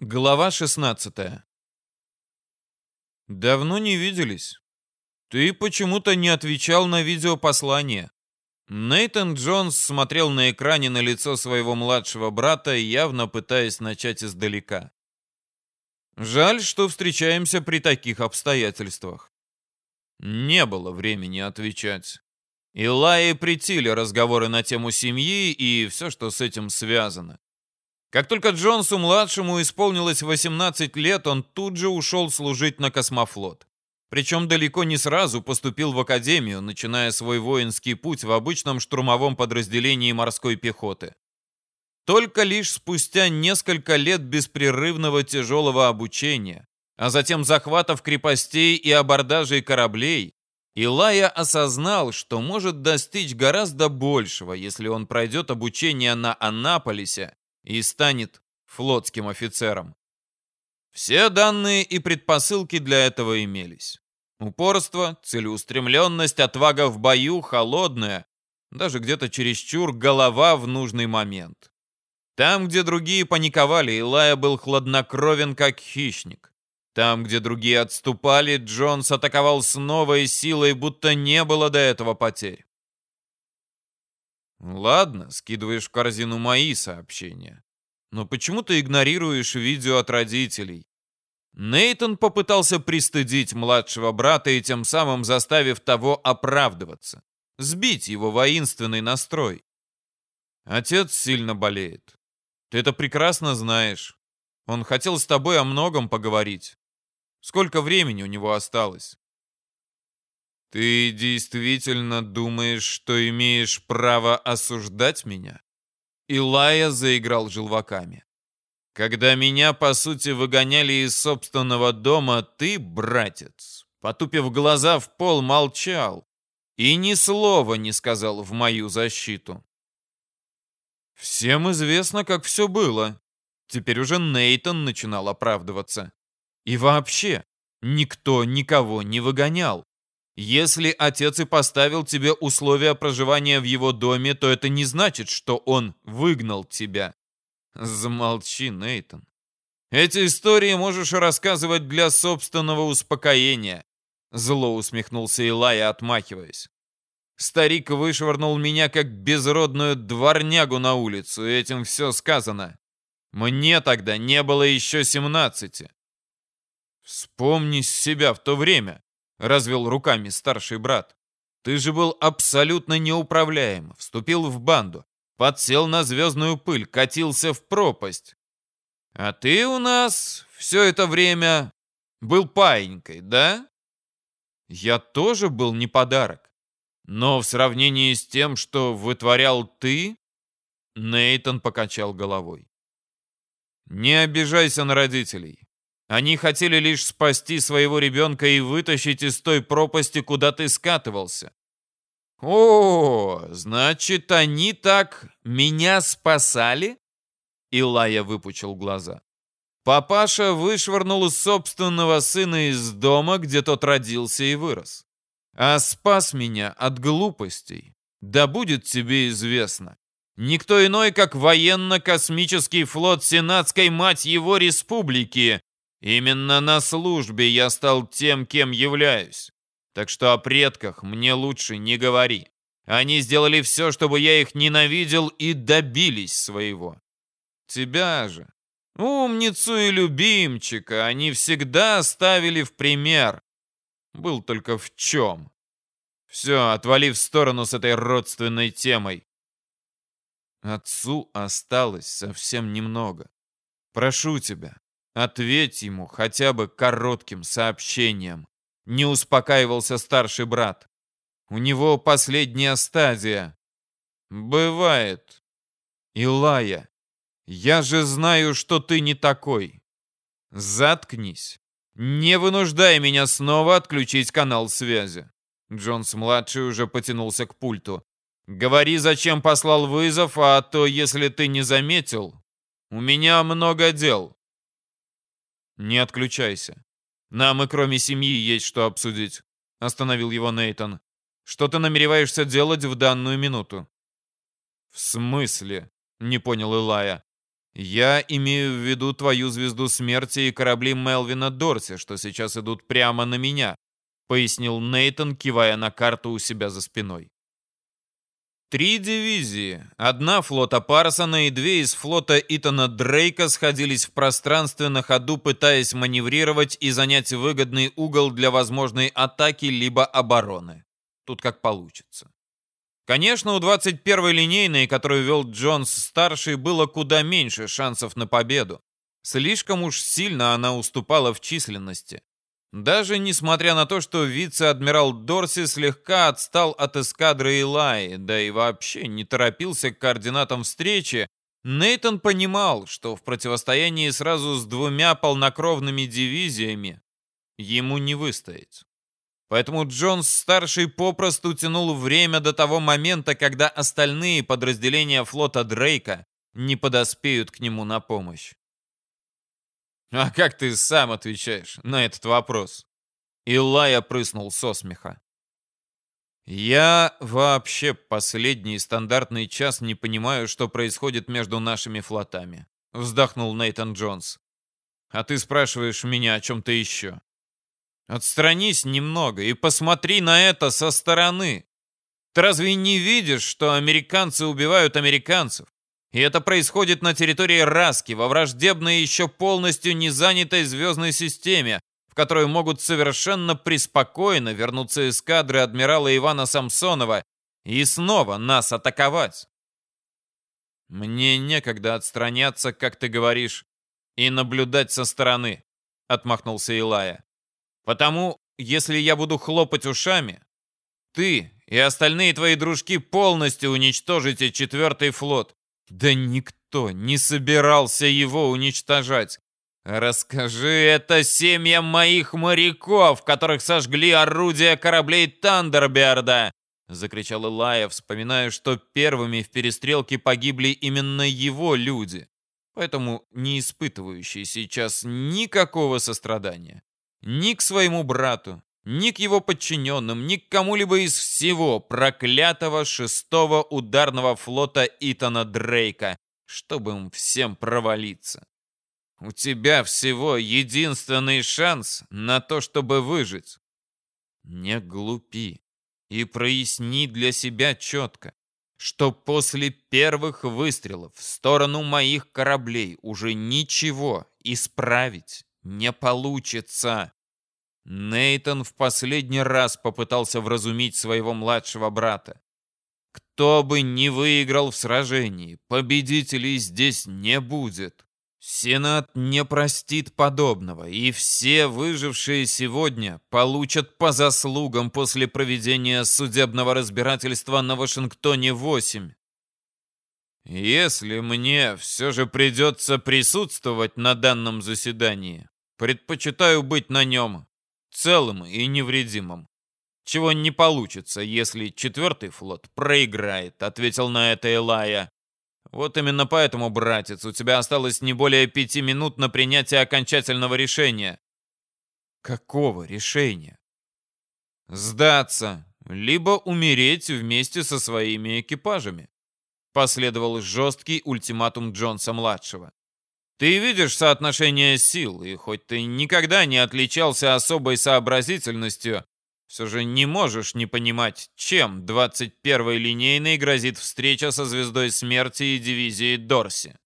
Глава 16 Давно не виделись. Ты почему-то не отвечал на видеопослание. Нейтан Джонс смотрел на экране на лицо своего младшего брата, явно пытаясь начать издалека. Жаль, что встречаемся при таких обстоятельствах. Не было времени отвечать. Илае притили разговоры на тему семьи и все, что с этим связано. Как только Джонсу-младшему исполнилось 18 лет, он тут же ушел служить на космофлот. Причем далеко не сразу поступил в академию, начиная свой воинский путь в обычном штурмовом подразделении морской пехоты. Только лишь спустя несколько лет беспрерывного тяжелого обучения, а затем захватов крепостей и абордажей кораблей, Илая осознал, что может достичь гораздо большего, если он пройдет обучение на Анаполисе и станет флотским офицером. Все данные и предпосылки для этого имелись. Упорство, целеустремленность, отвага в бою, холодная, даже где-то чересчур голова в нужный момент. Там, где другие паниковали, Илая был хладнокровен, как хищник. Там, где другие отступали, Джонс атаковал с новой силой, будто не было до этого потерь. Ладно, скидываешь в корзину мои сообщения. Но почему ты игнорируешь видео от родителей? Нейтон попытался пристыдить младшего брата и тем самым заставив того оправдываться, сбить его воинственный настрой. Отец сильно болеет. Ты это прекрасно знаешь. Он хотел с тобой о многом поговорить. Сколько времени у него осталось? «Ты действительно думаешь, что имеешь право осуждать меня?» Илая заиграл желваками. «Когда меня, по сути, выгоняли из собственного дома, ты, братец, потупив глаза в пол, молчал и ни слова не сказал в мою защиту». «Всем известно, как все было». Теперь уже Нейтон начинал оправдываться. «И вообще, никто никого не выгонял. Если отец и поставил тебе условия проживания в его доме, то это не значит, что он выгнал тебя. Замолчи, Нейтон. Эти истории можешь рассказывать для собственного успокоения. Зло усмехнулся Илая, отмахиваясь. Старик вышвырнул меня как безродную дворнягу на улицу, и этим все сказано. Мне тогда не было еще семнадцати. Вспомни себя в то время. — развел руками старший брат. «Ты же был абсолютно неуправляем, вступил в банду, подсел на звездную пыль, катился в пропасть. А ты у нас все это время был паинькой, да?» «Я тоже был не подарок. Но в сравнении с тем, что вытворял ты...» Нейтон покачал головой. «Не обижайся на родителей. Они хотели лишь спасти своего ребенка и вытащить из той пропасти, куда ты скатывался. О, значит, они так меня спасали? Илая выпучил глаза. Папаша вышвырнул собственного сына из дома, где тот родился и вырос. А спас меня от глупостей. Да будет тебе известно. Никто иной, как военно-космический флот Сенатской мать его республики, Именно на службе я стал тем, кем являюсь. Так что о предках мне лучше не говори. Они сделали все, чтобы я их ненавидел и добились своего. Тебя же, умницу и любимчика, они всегда ставили в пример. Был только в чем. Все, отвали в сторону с этой родственной темой. Отцу осталось совсем немного. Прошу тебя, Ответь ему хотя бы коротким сообщением. Не успокаивался старший брат. У него последняя стадия. Бывает. Илая, я же знаю, что ты не такой. Заткнись. Не вынуждай меня снова отключить канал связи. Джонс-младший уже потянулся к пульту. Говори, зачем послал вызов, а то, если ты не заметил, у меня много дел. «Не отключайся. Нам и кроме семьи есть что обсудить», — остановил его Нейтон. «Что ты намереваешься делать в данную минуту?» «В смысле?» — не понял Илая. Я имею в виду твою звезду смерти и корабли Мелвина Дорси, что сейчас идут прямо на меня, пояснил Нейтон, кивая на карту у себя за спиной. Три дивизии, одна флота Парсона и две из флота Итана Дрейка сходились в пространстве на ходу, пытаясь маневрировать и занять выгодный угол для возможной атаки либо обороны. Тут как получится. Конечно, у 21-й линейной, которую вел Джонс-старший, было куда меньше шансов на победу. Слишком уж сильно она уступала в численности. Даже несмотря на то, что вице-адмирал Дорси слегка отстал от эскадры Илаи, да и вообще не торопился к координатам встречи, Нейтон понимал, что в противостоянии сразу с двумя полнокровными дивизиями ему не выстоять. Поэтому Джонс-старший попросту тянул время до того момента, когда остальные подразделения флота Дрейка не подоспеют к нему на помощь. А как ты сам отвечаешь на этот вопрос? Илая прыснул со смеха. Я вообще последний стандартный час не понимаю, что происходит между нашими флотами. Вздохнул Нейтан Джонс. А ты спрашиваешь меня о чем-то еще. Отстранись немного и посмотри на это со стороны. Ты разве не видишь, что американцы убивают американцев? И это происходит на территории Раски, во враждебной еще полностью не занятой звездной системе, в которую могут совершенно преспокойно вернуться эскадры адмирала Ивана Самсонова и снова нас атаковать. Мне некогда отстраняться, как ты говоришь, и наблюдать со стороны, отмахнулся Илая. Потому, если я буду хлопать ушами, ты и остальные твои дружки полностью уничтожите четвертый флот, да никто не собирался его уничтожать. Расскажи это семьям моих моряков, которых сожгли орудия кораблей Тандерберда!» Закричал Илая, вспоминая, что первыми в перестрелке погибли именно его люди, поэтому не испытывающий сейчас никакого сострадания. Ни к своему брату, ни к его подчиненным, ни к кому-либо из всего проклятого шестого ударного флота Итана Дрейка, чтобы им всем провалиться. У тебя всего единственный шанс на то, чтобы выжить. Не глупи и проясни для себя четко, что после первых выстрелов в сторону моих кораблей уже ничего исправить не получится. Нейтон в последний раз попытался вразумить своего младшего брата. Кто бы ни выиграл в сражении, победителей здесь не будет. Сенат не простит подобного, и все выжившие сегодня получат по заслугам после проведения судебного разбирательства на Вашингтоне-8. Если мне все же придется присутствовать на данном заседании, предпочитаю быть на нем целым и невредимым. Чего не получится, если четвертый флот проиграет, ответил на это Элая. Вот именно поэтому, братец, у тебя осталось не более пяти минут на принятие окончательного решения. Какого решения? Сдаться, либо умереть вместе со своими экипажами. Последовал жесткий ультиматум Джонса-младшего. Ты видишь соотношение сил, и хоть ты никогда не отличался особой сообразительностью, все же не можешь не понимать, чем 21-й линейной грозит встреча со Звездой Смерти и дивизией Дорси.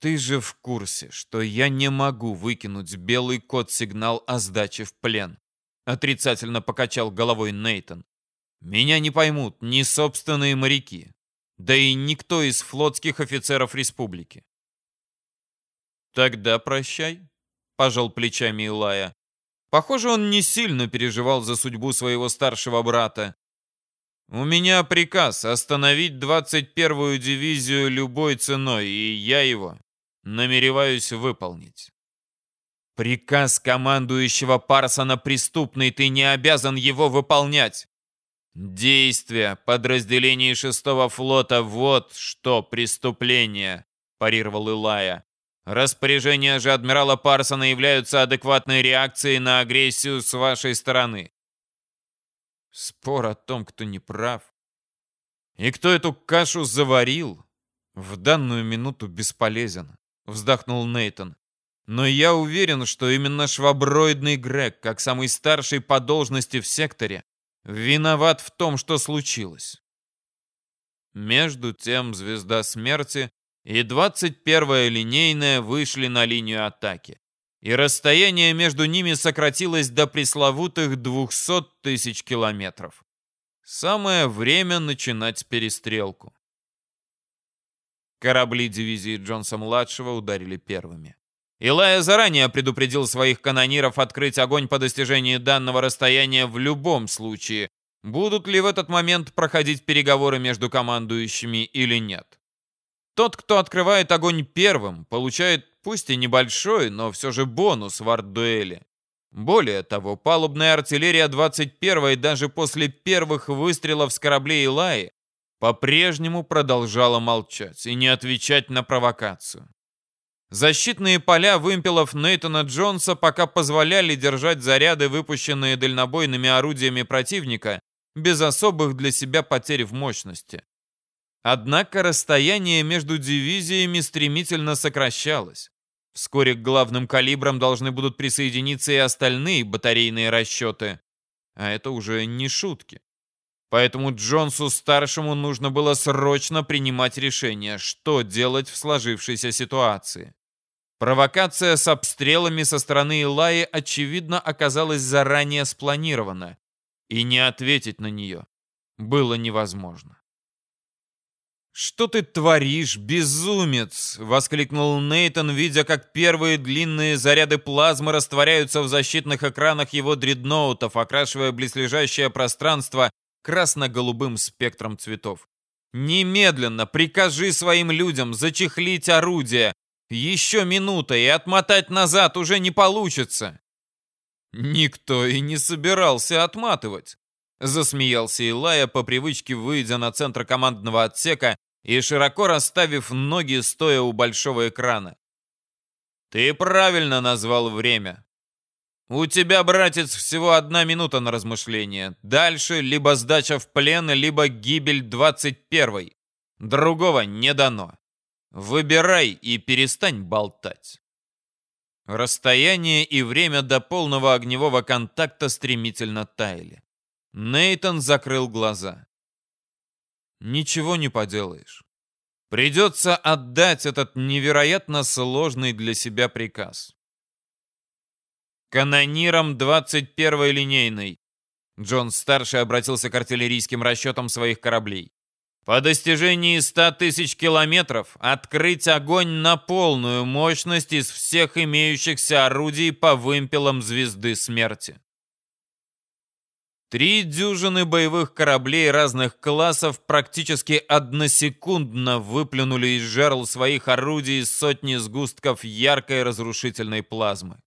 Ты же в курсе, что я не могу выкинуть белый код-сигнал о сдаче в плен. Отрицательно покачал головой Нейтон. Меня не поймут ни собственные моряки, да и никто из флотских офицеров республики. «Тогда прощай», — пожал плечами Илая. Похоже, он не сильно переживал за судьбу своего старшего брата. «У меня приказ остановить 21-ю дивизию любой ценой, и я его намереваюсь выполнить». «Приказ командующего Парсона преступный, ты не обязан его выполнять!» «Действия подразделений шестого флота — вот что преступление!» — парировал Илая. Распоряжения же адмирала Парсона являются адекватной реакцией на агрессию с вашей стороны. Спор о том, кто не прав. И кто эту кашу заварил, В данную минуту бесполезен, вздохнул Нейтон. Но я уверен, что именно шваброидный Грег, как самый старший по должности в секторе, виноват в том, что случилось. Между тем Звезда Смерти и 21-я линейная вышли на линию атаки, и расстояние между ними сократилось до пресловутых 200 тысяч километров. Самое время начинать перестрелку. Корабли дивизии Джонса-младшего ударили первыми. Илая заранее предупредил своих канониров открыть огонь по достижении данного расстояния в любом случае, будут ли в этот момент проходить переговоры между командующими или нет. Тот, кто открывает огонь первым, получает пусть и небольшой, но все же бонус в арт-дуэли. Более того, палубная артиллерия 21-й даже после первых выстрелов с кораблей Илаи по-прежнему продолжала молчать и не отвечать на провокацию. Защитные поля вымпелов Нейтона Джонса пока позволяли держать заряды, выпущенные дальнобойными орудиями противника, без особых для себя потерь в мощности. Однако расстояние между дивизиями стремительно сокращалось. Вскоре к главным калибрам должны будут присоединиться и остальные батарейные расчеты. А это уже не шутки. Поэтому Джонсу-старшему нужно было срочно принимать решение, что делать в сложившейся ситуации. Провокация с обстрелами со стороны Илаи, очевидно, оказалась заранее спланирована, и не ответить на нее было невозможно. «Что ты творишь, безумец?» — воскликнул Нейтон, видя, как первые длинные заряды плазмы растворяются в защитных экранах его дредноутов, окрашивая близлежащее пространство красно-голубым спектром цветов. «Немедленно прикажи своим людям зачехлить орудие. Еще минута, и отмотать назад уже не получится». «Никто и не собирался отматывать», — засмеялся Илая по привычке, выйдя на центр командного отсека и широко расставив ноги, стоя у большого экрана. «Ты правильно назвал время. «У тебя, братец, всего одна минута на размышление. Дальше либо сдача в плен, либо гибель 21-й. Другого не дано. Выбирай и перестань болтать». Расстояние и время до полного огневого контакта стремительно таяли. Нейтон закрыл глаза. «Ничего не поделаешь. Придется отдать этот невероятно сложный для себя приказ. Канониром 21-й линейной. Джон-старший обратился к артиллерийским расчетам своих кораблей. По достижении 100 тысяч километров открыть огонь на полную мощность из всех имеющихся орудий по вымпелам Звезды Смерти. Три дюжины боевых кораблей разных классов практически односекундно выплюнули из жерл своих орудий сотни сгустков яркой разрушительной плазмы.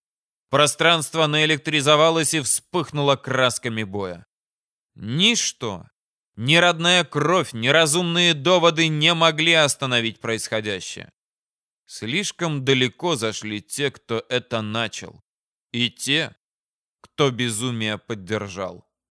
Пространство наэлектризовалось и вспыхнуло красками боя. Ничто, ни родная кровь, ни разумные доводы не могли остановить происходящее. Слишком далеко зашли те, кто это начал, и те, кто безумие поддержал.